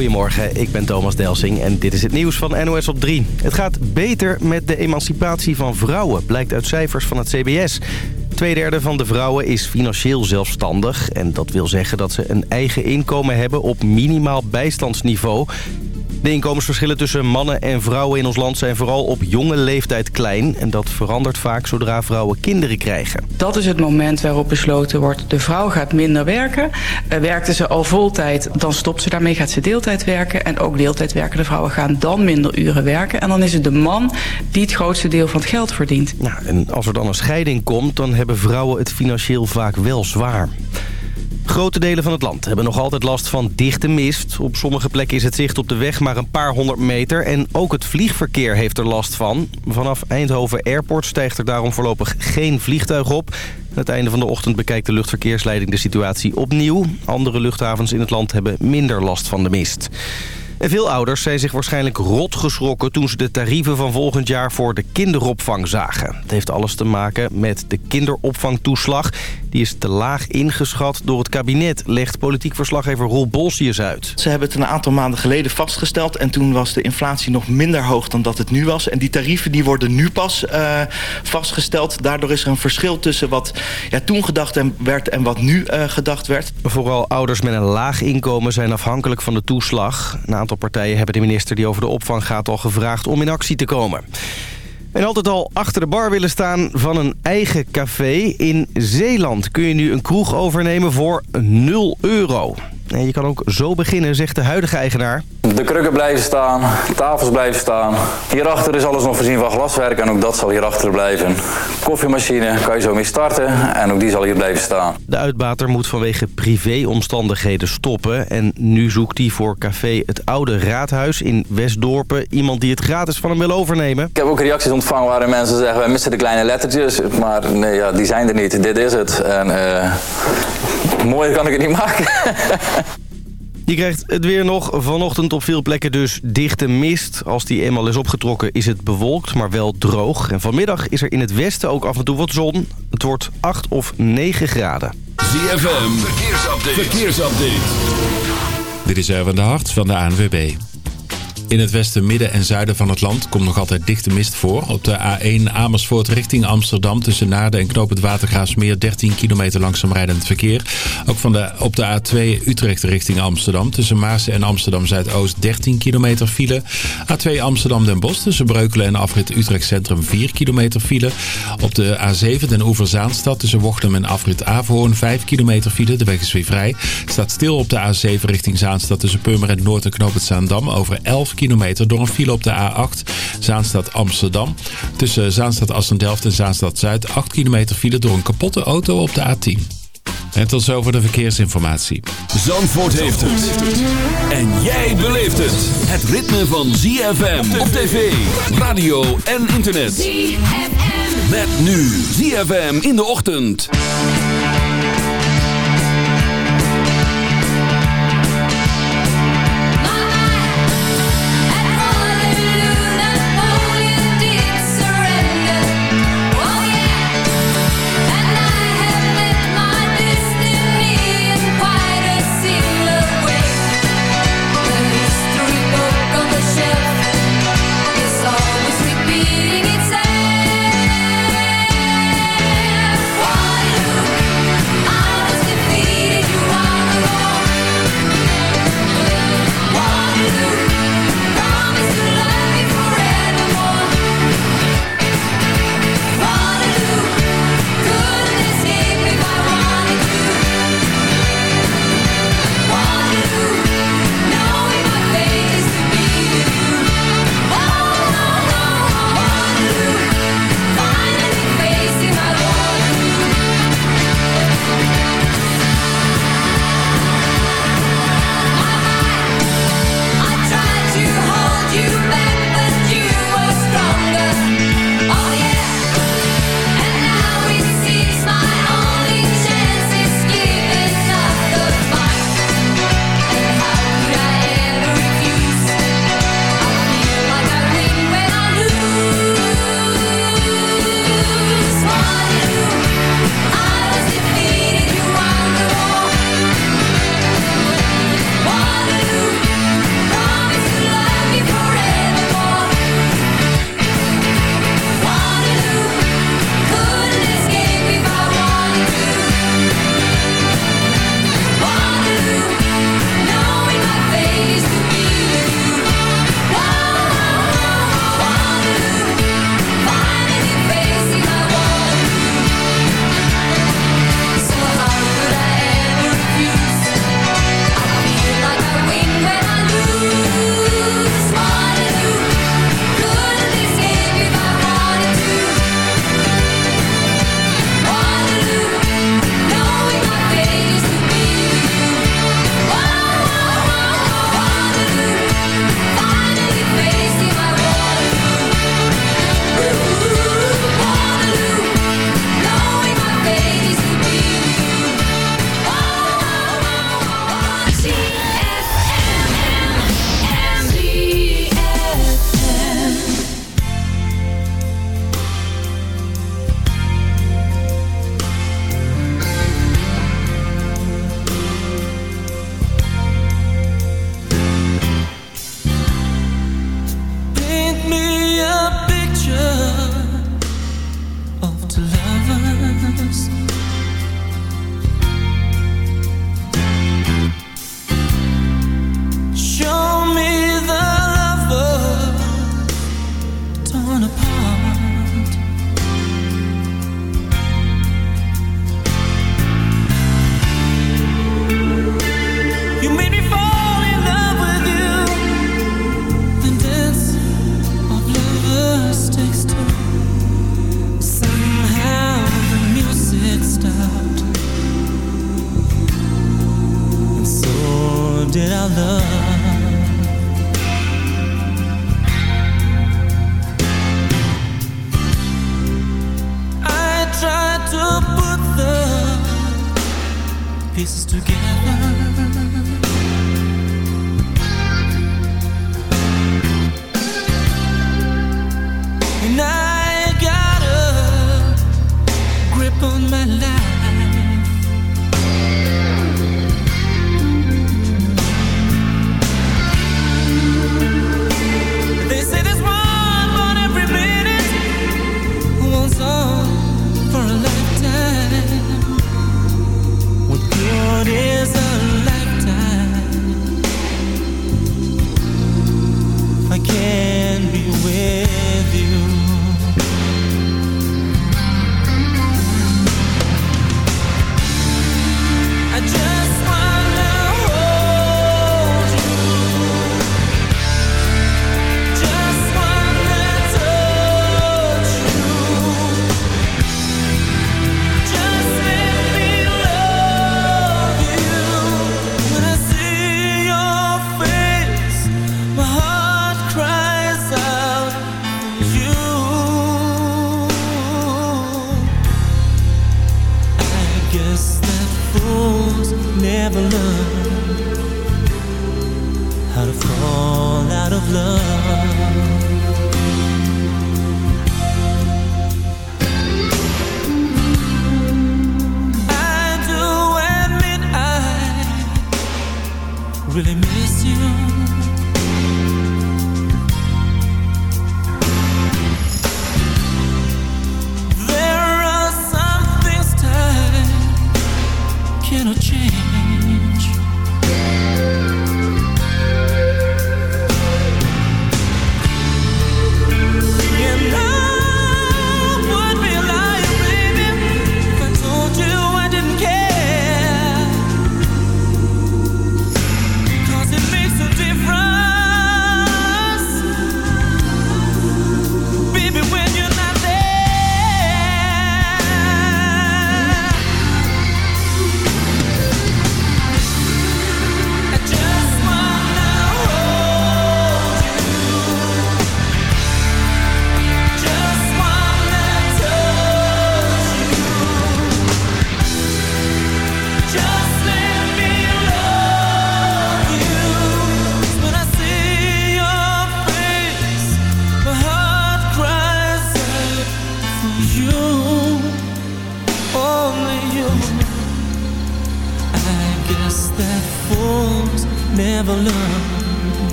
Goedemorgen, ik ben Thomas Delsing en dit is het nieuws van NOS op 3. Het gaat beter met de emancipatie van vrouwen, blijkt uit cijfers van het CBS. Tweederde van de vrouwen is financieel zelfstandig. En dat wil zeggen dat ze een eigen inkomen hebben op minimaal bijstandsniveau. De inkomensverschillen tussen mannen en vrouwen in ons land zijn vooral op jonge leeftijd klein. En dat verandert vaak zodra vrouwen kinderen krijgen. Dat is het moment waarop besloten wordt, de vrouw gaat minder werken. Uh, werkte ze al voltijd, dan stopt ze daarmee, gaat ze deeltijd werken. En ook deeltijd werkende vrouwen gaan dan minder uren werken. En dan is het de man die het grootste deel van het geld verdient. Nou, en als er dan een scheiding komt, dan hebben vrouwen het financieel vaak wel zwaar. Grote delen van het land hebben nog altijd last van dichte mist. Op sommige plekken is het zicht op de weg maar een paar honderd meter. En ook het vliegverkeer heeft er last van. Vanaf Eindhoven Airport stijgt er daarom voorlopig geen vliegtuig op. Aan het einde van de ochtend bekijkt de luchtverkeersleiding de situatie opnieuw. Andere luchthavens in het land hebben minder last van de mist. En veel ouders zijn zich waarschijnlijk rot geschrokken... toen ze de tarieven van volgend jaar voor de kinderopvang zagen. Het heeft alles te maken met de kinderopvangtoeslag. Die is te laag ingeschat door het kabinet, legt politiek verslaggever Roel Bolsius uit. Ze hebben het een aantal maanden geleden vastgesteld... en toen was de inflatie nog minder hoog dan dat het nu was. En die tarieven die worden nu pas uh, vastgesteld. Daardoor is er een verschil tussen wat ja, toen gedacht werd en wat nu uh, gedacht werd. Vooral ouders met een laag inkomen zijn afhankelijk van de toeslag. Een aantal partijen hebben de minister die over de opvang gaat al gevraagd om in actie te komen. En altijd al achter de bar willen staan van een eigen café. In Zeeland kun je nu een kroeg overnemen voor 0 euro. En je kan ook zo beginnen, zegt de huidige eigenaar. De krukken blijven staan, tafels blijven staan. Hierachter is alles nog voorzien van glaswerk en ook dat zal hierachter blijven. Koffiemachine kan je zo mee starten en ook die zal hier blijven staan. De uitbater moet vanwege privéomstandigheden stoppen. En nu zoekt hij voor café Het Oude Raadhuis in Westdorpen... iemand die het gratis van hem wil overnemen. Ik heb ook reacties ontvangen waarin mensen zeggen... wij missen de kleine lettertjes, maar nee, ja, die zijn er niet. Dit is het. En uh, mooier kan ik het niet maken. Je krijgt het weer nog. Vanochtend op veel plekken dus dichte mist. Als die eenmaal is opgetrokken is het bewolkt, maar wel droog. En vanmiddag is er in het westen ook af en toe wat zon. Het wordt 8 of 9 graden. ZFM, verkeersupdate. verkeersupdate. Dit is Erwin de Hart van de ANWB. In het westen, midden en zuiden van het land komt nog altijd dichte mist voor. Op de A1 Amersfoort richting Amsterdam tussen Naarden en Knoop het Watergraafsmeer 13 kilometer langzaam rijdend verkeer. Ook van de, op de A2 Utrecht richting Amsterdam tussen Maarsen en Amsterdam Zuidoost 13 kilometer file. A2 Amsterdam Den Bosch tussen Breukelen en afrit Utrecht Centrum 4 kilometer file. Op de A7 Den Oever Zaanstad tussen Wochtem en afrit Averhoorn 5 kilometer file. De weg is weer vrij. Staat stil op de A7 richting Zaanstad tussen Purmerend Noord en Knoop het Zaandam over 11 kilometer door een file op de A8 Zaanstad Amsterdam. Tussen Zaanstad Assendelft en Zaanstad Zuid 8 kilometer file door een kapotte auto op de A10. En tot zover de verkeersinformatie. Zandvoort heeft het. En jij beleeft het. Het ritme van ZFM op tv, radio en internet. ZFM. Met nu ZFM in de ochtend.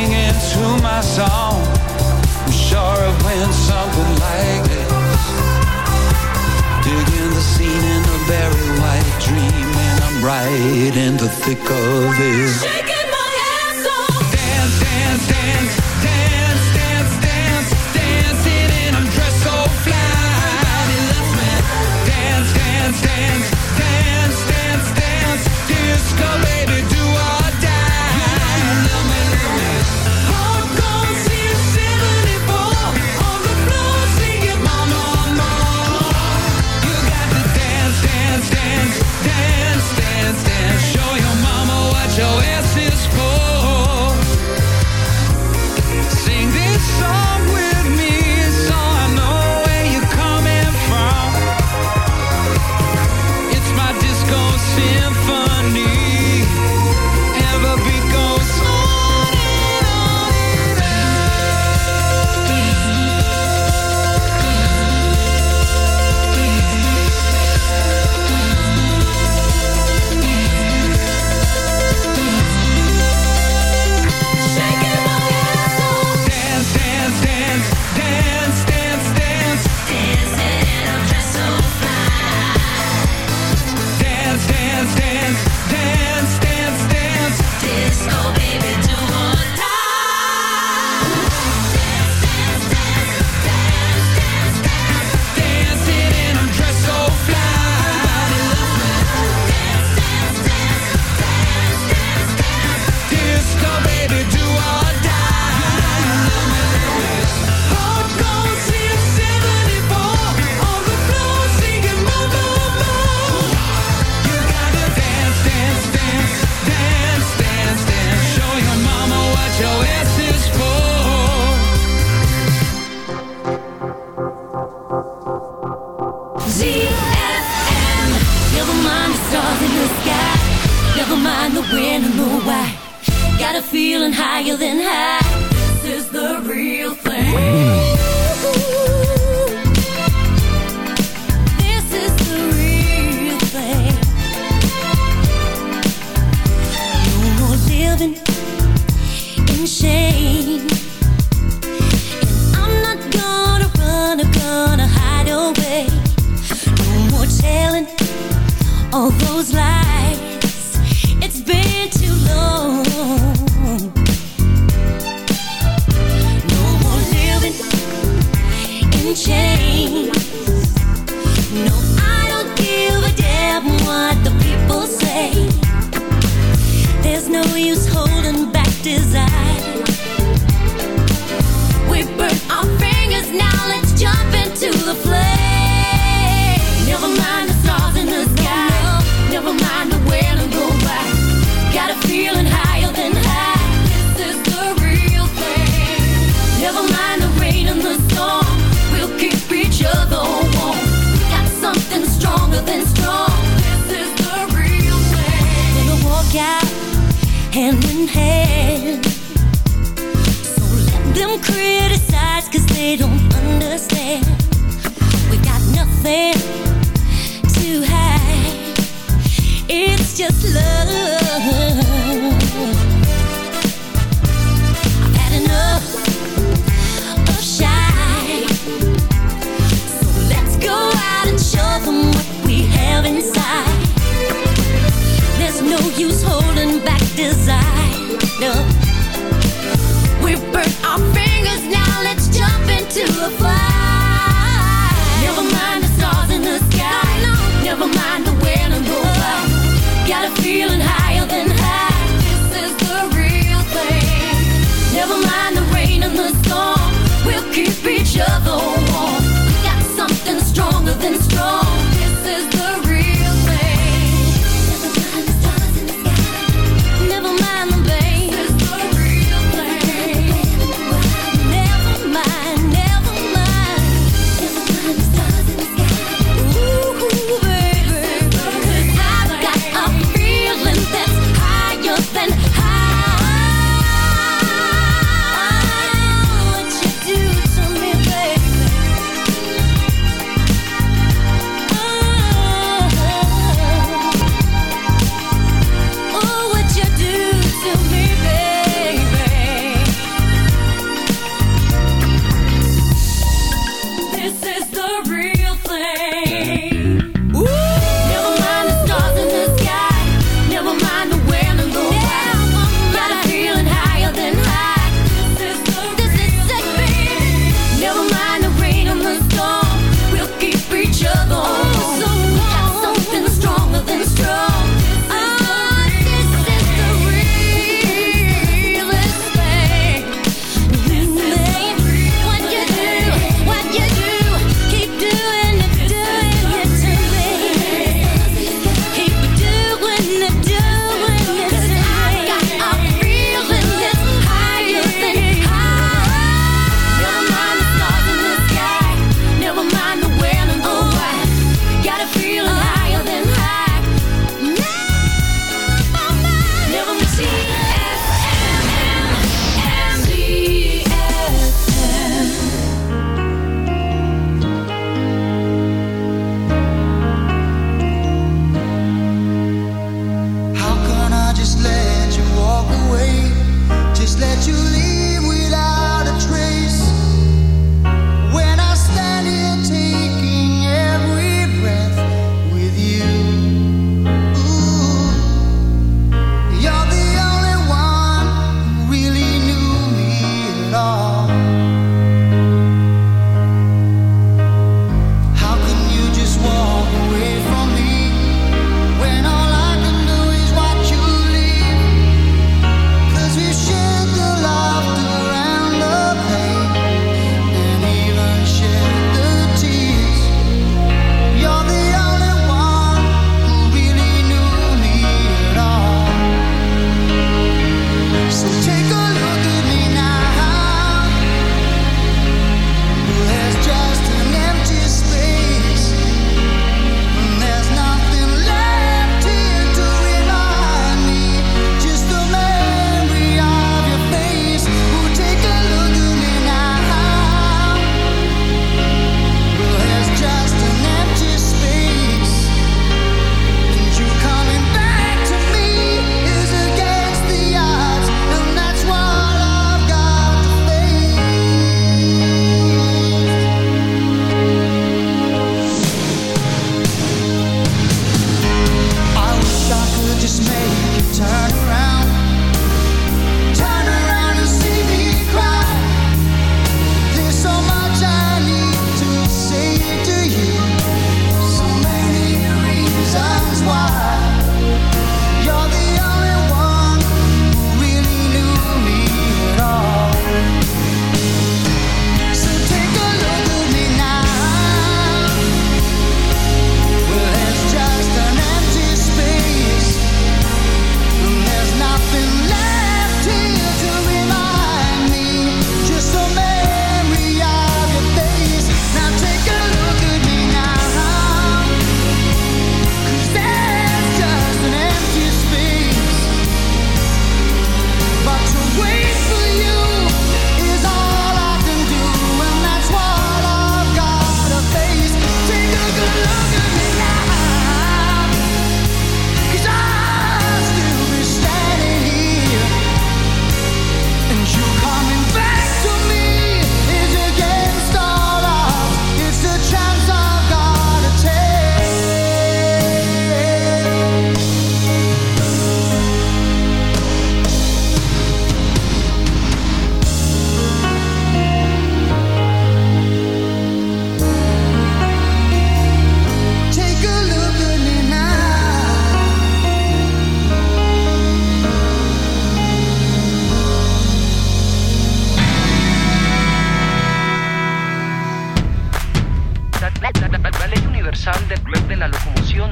singing to my song. I'm sure it went something like this. Digging the scene in a very white dream, and I'm right in the thick of it. Shaking my ass off. Dance, dance, dance, dance, dance, dance, dancing, and I'm dressed so fly. Everybody loves me. Dance, dance, dance, dance, dance, dance, disco baby, do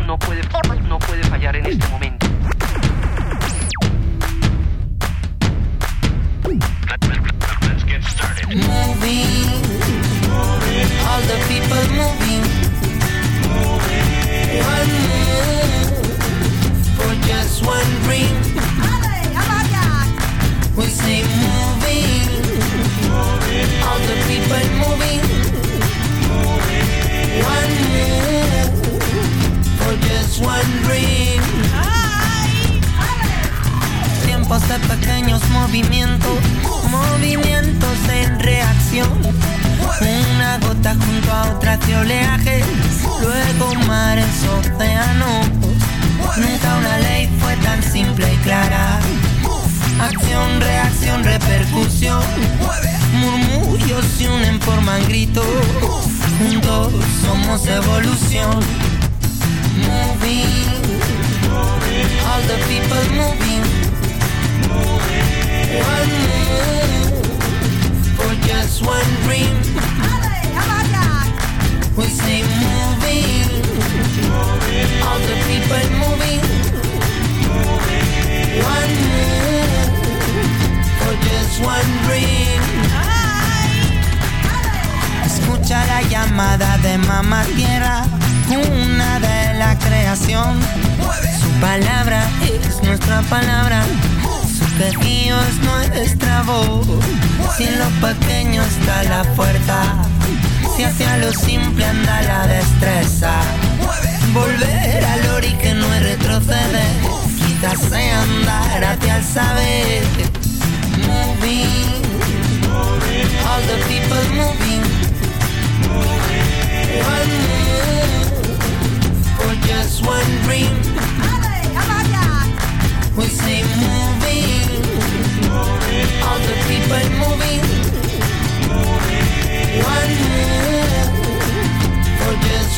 no puede, no puede fallar en este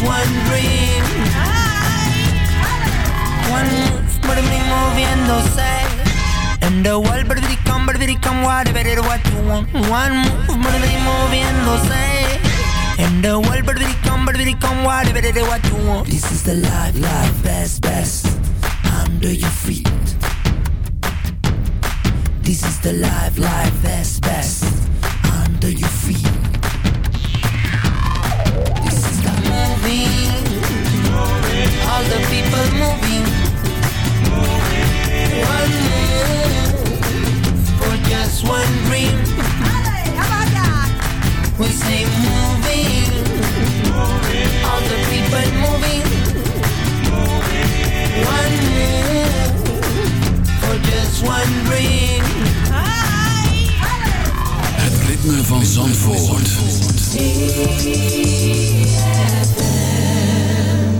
one dream. One move, por mí moviéndose. And the world, baby, come, baby, come, whatever it what you want. One move, por mí moviéndose. And the world, baby, come, baby, come, whatever it what you want. This is the life, life, best, best. Under your feet. This is the life, life, best, best. All the people moving. One move for just one dream. We say moving. All the people moving. One move for just one dream. Het ritme van Zandvoort.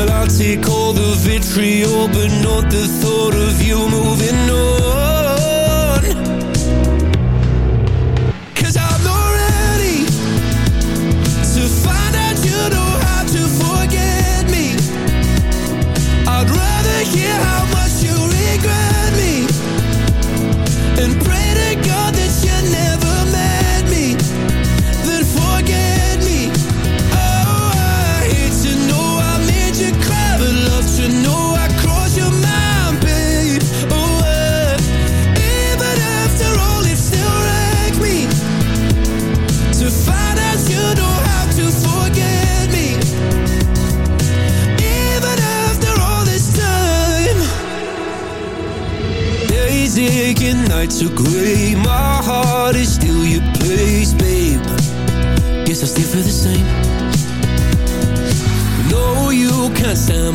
well, I'll take all the vitriol, but not the thought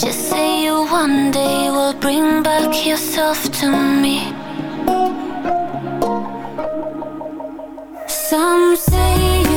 Just say you one day will bring back yourself to me. Some say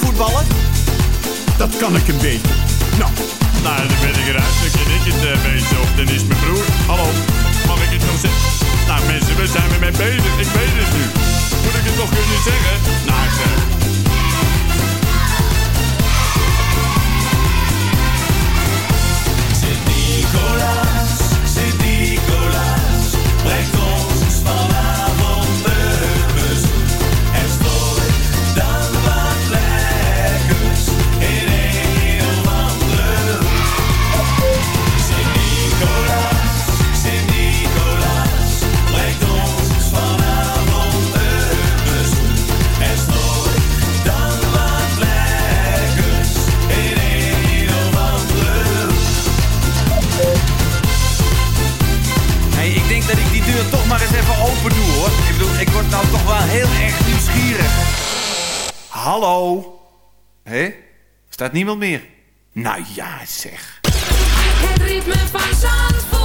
voetballen? Dat kan ik een beetje. Nou. Nou, dan ben ik eruit. Dan ben ik het. Eh, of dan is mijn broer. Hallo, mag ik het nog zeggen? Nou mensen, we zijn weer mee bezig. Ik weet het nu. Moet ik het toch kunnen zeggen? Nou, zeg... Hallo. Hé? Staat niemand meer? Nou ja, zeg. Het van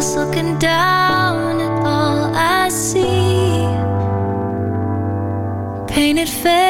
was looking down at all I see. Painted faces